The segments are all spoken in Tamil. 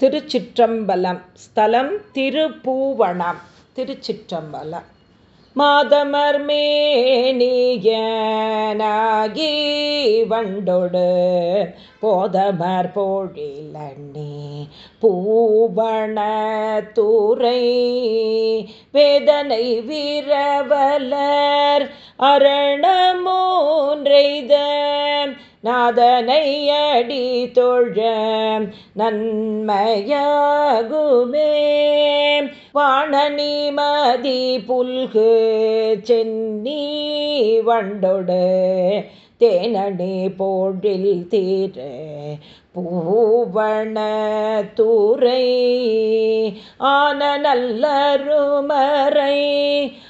திருச்சிற்றம்பலம். ஸ்தலம் திருப்பூவனம் திருச்சிற்றம்பலம். மாதமர் மேனியனாகி வண்டொடு போதமர் போழிலண்ணி பூவண தூரை வேதனை வீரவலர் அரணமூன்றைத நாதனையடி தொழ நன்மையாகுமே. வாணனி மதி புல்கு சென்னி வண்டொடு தேனடி போழில் தீர பூவண தூரை. ஆன நல்லருமறை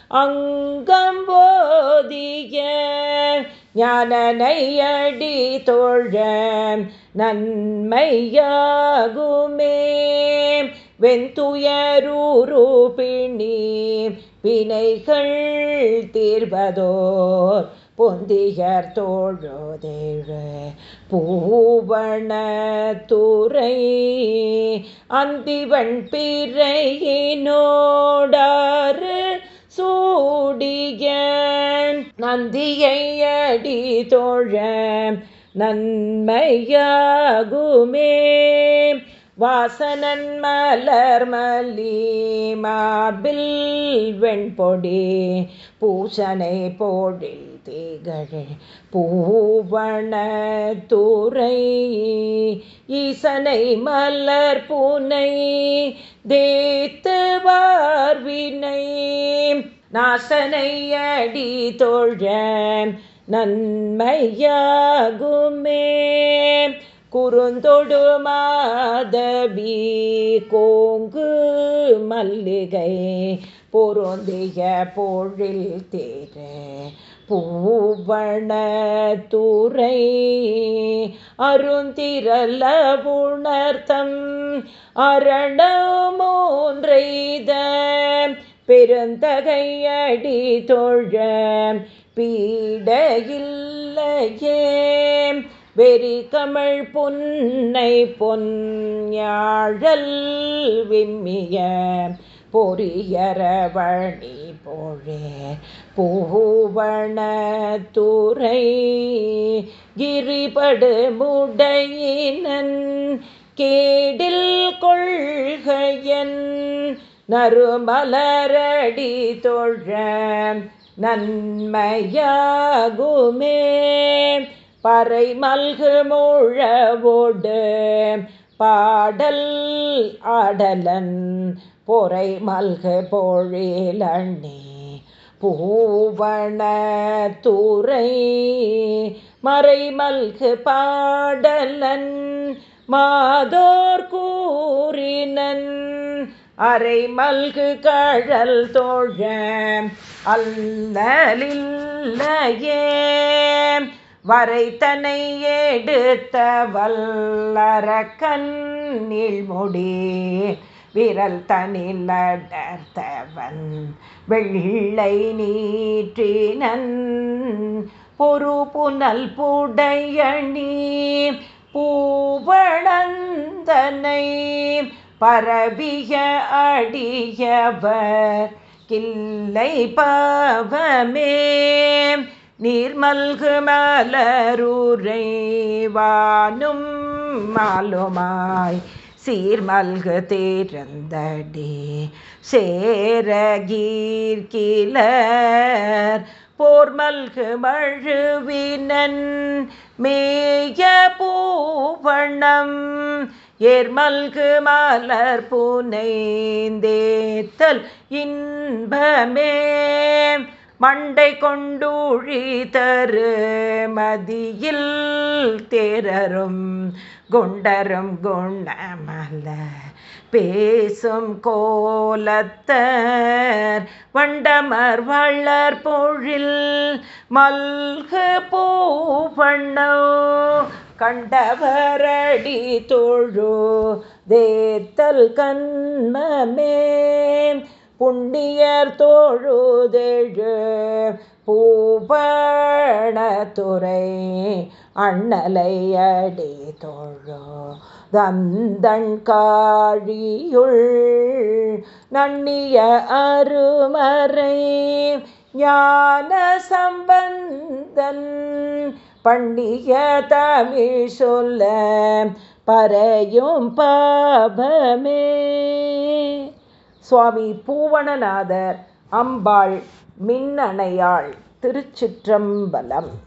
அங்கம் போதிய ஞானனையடி தோழ நன்மையாகுமே. வெந்துயரூரு பிணி வினைகள் தீர்வதோர் பொந்தியர் தோழோதேழ பூவண துறை அந்திவன் பிறையினோடாறு சூடிய நந்தியடி தோழ நன்மையாகுமே. வாசனன் மலர் மல்லி மார்பில் வெண்பொடி பூசனை போடில் திகழ் பூவண துறை ஈசனை மலர் பூனை தேத்து நாசனையடி தோழ நன்மையாகுமே. குறுந்தொடு மாதவி கோங்கு மல்லிகை பொருந்திய பொழில் தேர. பூவண துறை அருந்திரல உணர்த்தம் அரணமோன்றைத பெருந்தகையடி தோழ பீடையில்லையே. வெறி கமழ் பொன்னை பொன்யாழல் விம்மிய பொரியரவணி போழே. பூவணத்துறை கிரிபடு முடையினன் கேடில் கொள்கையன் நறுமலரடி தோழ நன்மையாகுமே. பறை மல்கு மூழவோடு பாடல் ஆடலன் பொறை மல்கு பொழிலண்ணி பூவண துறை மறை மல்கு பாடலன் மாதோர் கூறினன். அரை மல்கு கழல் தோழ அல்லலில்லையே. வரைத்தனை எடுத்த வல்லற கண்ணில் முடி விரல் தனில் அடர்த்தவன் வெள்ளை நீற்றினன். பொறு புனல் புடையணி பூவளந்தனை பரவிய அடியவர் கில்லை பாவமே. நீர்மல்கு மலருரைவானும் மாலுமாய். சீர்மல்கு தேர்ந்தடி சேரகீர்கிலர் போர்மல்கு மழுவினன் மேய பூவண்ணம் ஏர்மல்கு மலர் பூனைந்தேத்தல் இன்பமே. மண்டை கொண்டூழி தரு மதியில் தேரரும் குண்டரும் குண்டமல்ல பேசும் கோலத்தர் வண்டமர் வள்ளர் பொழில் மல்கு பூவண்ணோ கண்டவரடி தோழு தேத்தல் கண்மமே. புண்ணியர் தோழுதெழு பூபணத்துறை அண்ணலை அடி தோழோ. தந்தன் காழியுள் நன்னிய அருமறை ஞான சம்பந்தன் பண்ணிய தமிழ் சொல்ல பறையும் பாபமே. சுவாமி பூவனநாதர் அம்பாள் மின்னணையாள் திருச்சிற்றம்பலம்.